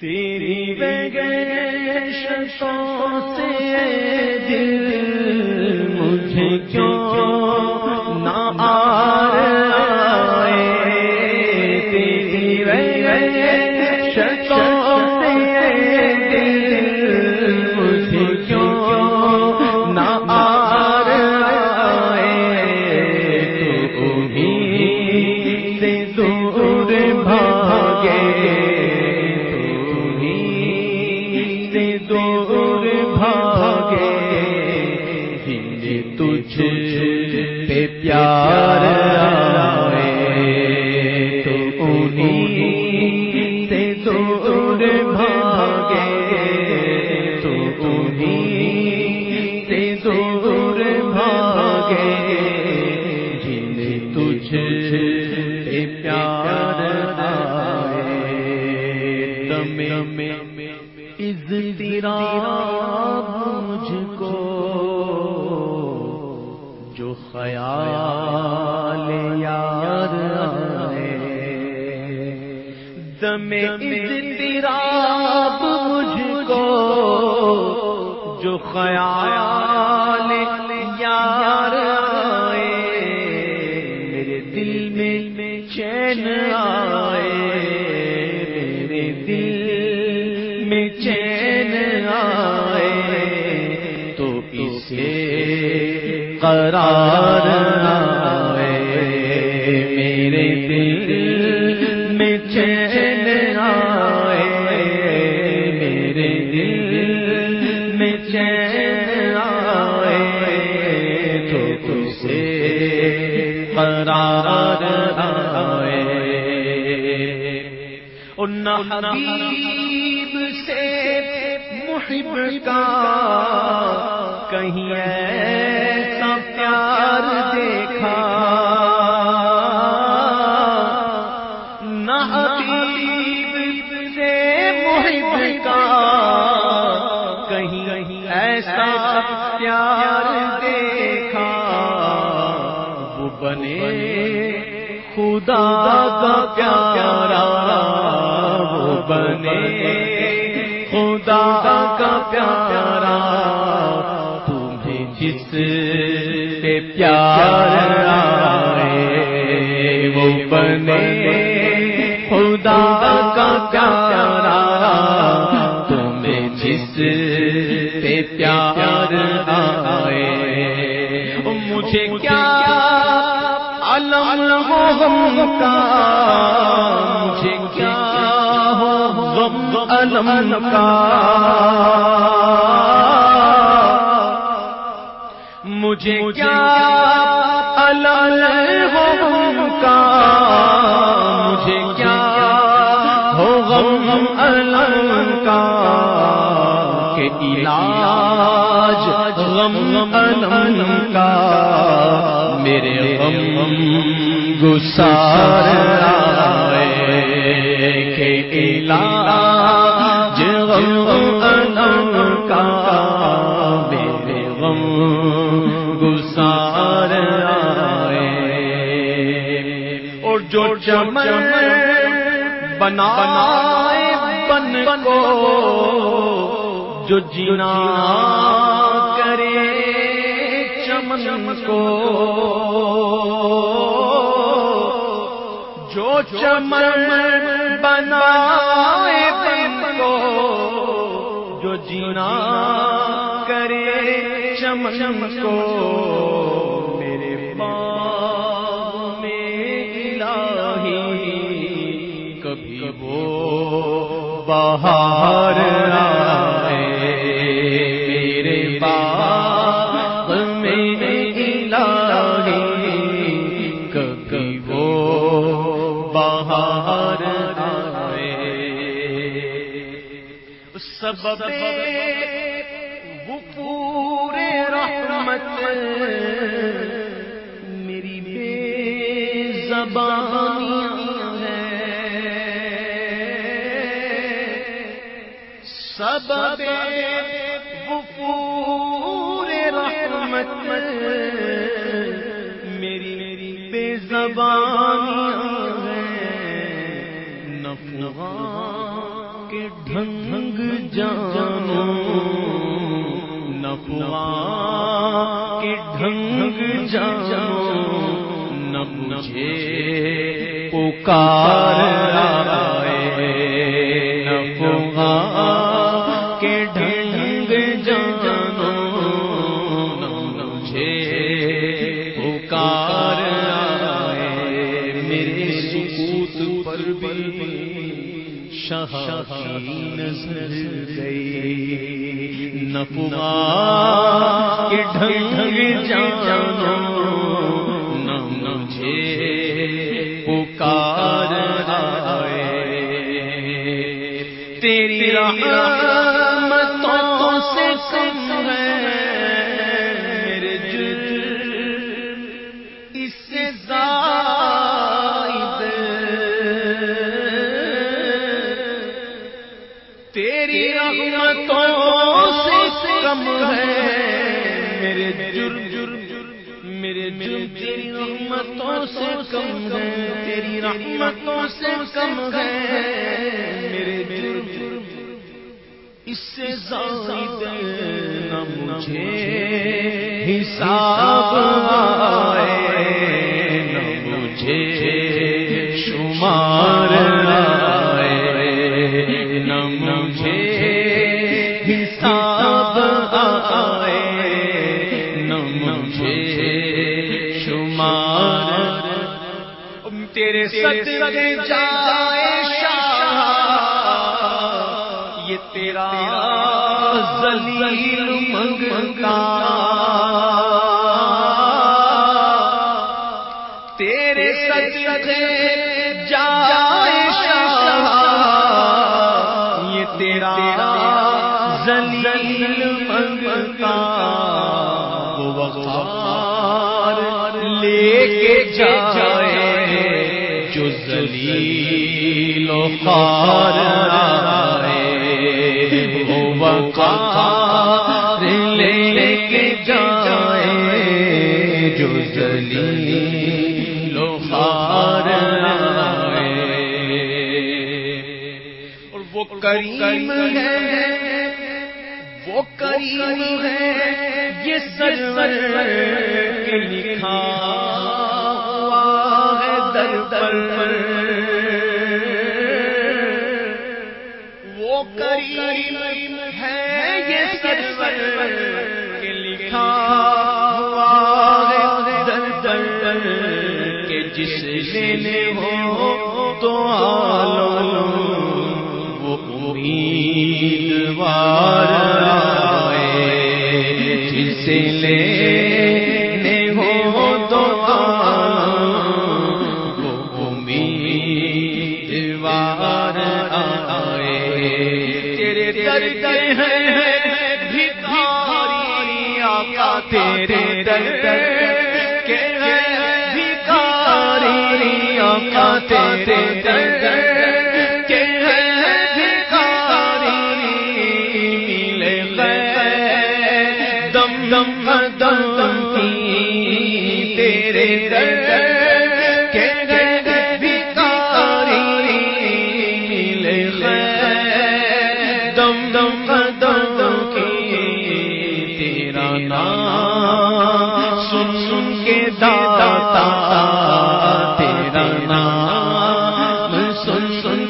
تیری بغیر سے دل مجھے کیوں دم از تیرا مجھ کو جو خیال یار آئے۔ دم از تیرا مجھ کو جو خیال یار حبیب سے محب کا کہیں ایسا پیار دیکھا نہ حبیب سے محب کا کہیں ایسا پیار دیکھا خدا کا پیارا وہ بنے۔ خدا کا پیارا تمہیں جس پہ پیار غم کا مجھے کیا ہو؟ غم علم کا مجھے کیا علم ہو غم کا؟ مجھے کیا ہو غم علم کا؟ کہ علاج غم علم کا میرے غم گسار آئے کہ علاج غم علم کا میرے غم گسار آئے اور جو چمن بنا بن کو جو جینا کرے کو جو چمن بنا بن کو، جو جینا کرے چمن کو، میرے باغ میں الہی، کبھی وہ بہار آئے سبب وہ پورے رحمت میری بے زبانیاں ہیں۔ سبب وہ پورے رحمت میری میری بے زبانیاں ہیں۔ نفغان کے ڈھنگ جانو نپوا کے ڈھنگ جانو نہ مجھے پکار نظر گئی نپوا کے ڈھنگ جانا نہ مجھے پکار آئے۔ تیری رحمتوں رحمتوں سے کم ہے، میرے جرم جرم میرے جرم تیری رحمتوں سے کم ہے، تیری رحمتوں سے کم ہے، میرے جرم جرم اس سے زائد نہ مجھے حساب شمار تیرے سچ جائے شاہ۔ یہ تیرا ذلیل منگا تیرے سچ جائے شاہ۔ یہ تیرا ذلیل منگا لے کے جائے، جو ذلیل و خار آئے، وہ وقار لے کے جائے، جو ذلیل و خار آئے۔ اور وہ کریم ہے، وہ کریم ہے، یہ سرور کے لکھا تیرے در کے بھکاری آقا تیرے در کے بھکاری ملے دم دم دم کی تیرے در کے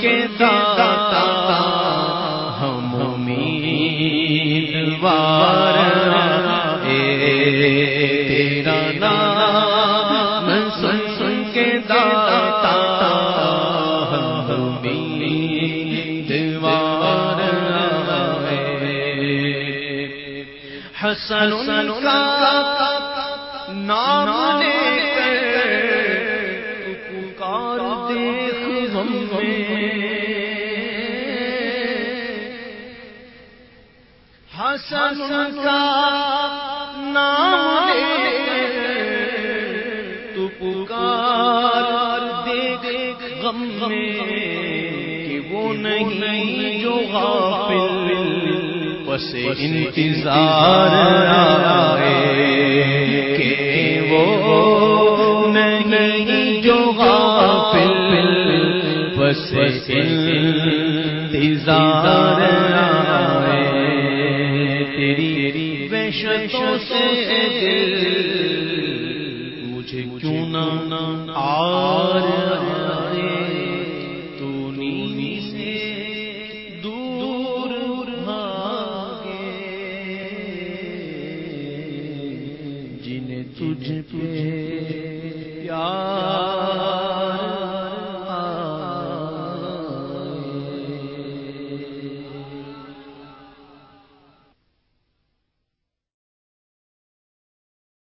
کے داتا، ہم امیدوار تیرا نام سن سن کے داتا، ہم امیدوار حسن کا نام حسن کا نام لے تو پکار دیکھ، غم میں کہ وہ نہیں جو غافل بس انتظار آئے کہ وہ نہیں جو غافل بس انتظار آئے تیری وحشتوں سے دل، مجھے کیوں نہ آر آئے؟ تو نیمی سے دور بھاگے۔ جنہیں تجھ پہ پیار